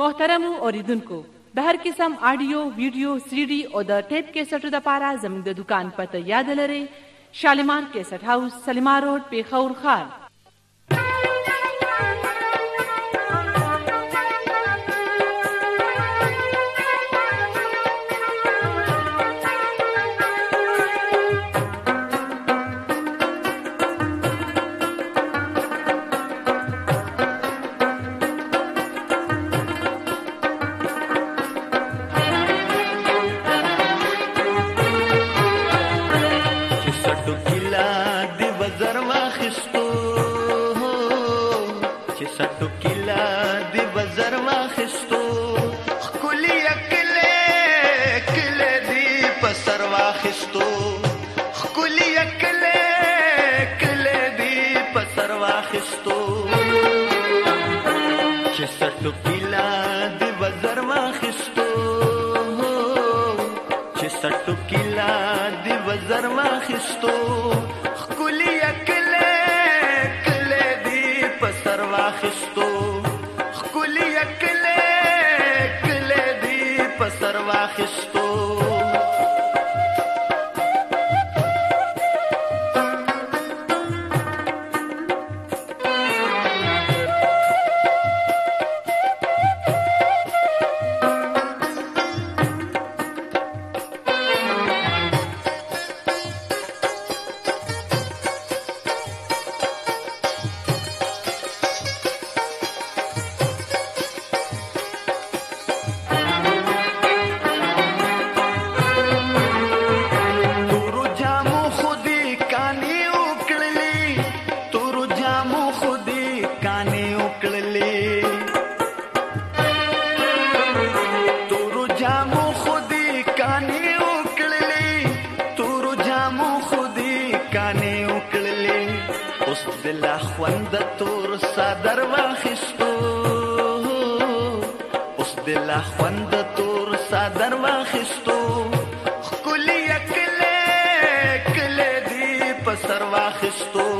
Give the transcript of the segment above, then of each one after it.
محترمو اوریدونکو د هر قسم آډیو ویډیو سی ډي او د ټیپ کیسټو لپاره زموږ د دکان پته یاد لرئ شالیمان کیسټ هاوس سلیما روډ پیښور خان سټو کلا د وزر واخستو چې سټو کلا د وزر واخستو خولي اکل کله دی په سر واخستو بلا خوند تور صدر واخستو اوس بلا خوند تور صدر واخستو کلی کله کله دی په سر واخستو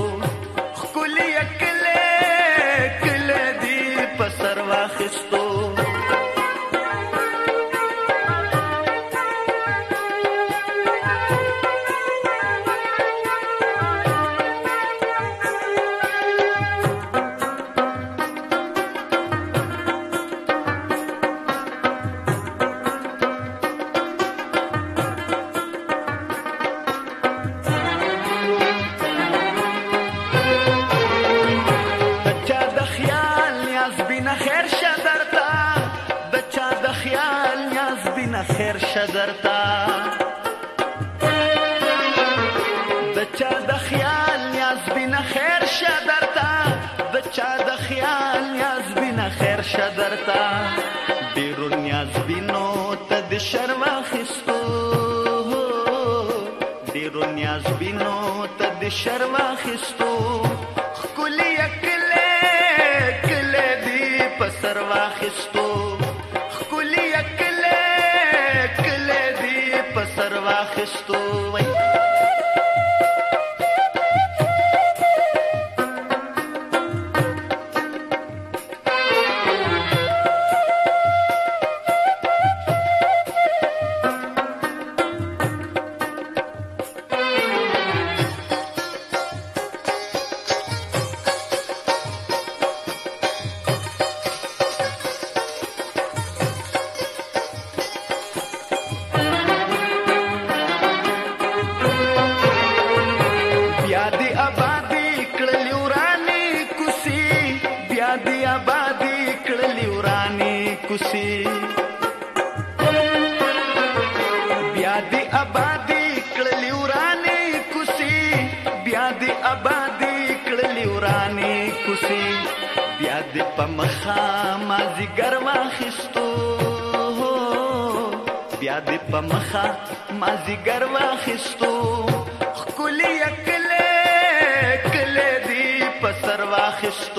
شجر تا د چا د خیال نیاز بنا خیر شجر تا د چا د خیال نیاز بنا خیر شجر تا ډیرو نیاز بینو ته د شرم اخستو ډیرو نیاز بینو ته د شرم اخستو خولي کله کله دی په سر واخستو way. دی آبادی کړلی ورانی کوسی بیا دی آبادی کړلی ورانی کوسی بیا دی آبادی کړلی ورانی کوسی بیا دی پمخا مازی ګرما خستو بیا دی پمخا مازی ګرما خستو خولي کله کله دی پسر واخستو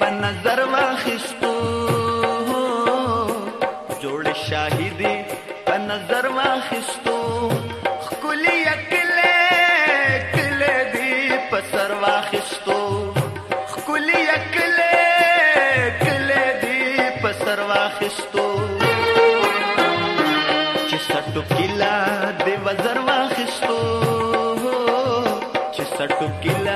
په نظر واخستو جوړ شاهدي په نظر واخستو خولي یکله کله دی په سر واخستو خولي یکله کله دی په سر واخستو چې سټو کلا دی وزر واخستو چې سټو کلا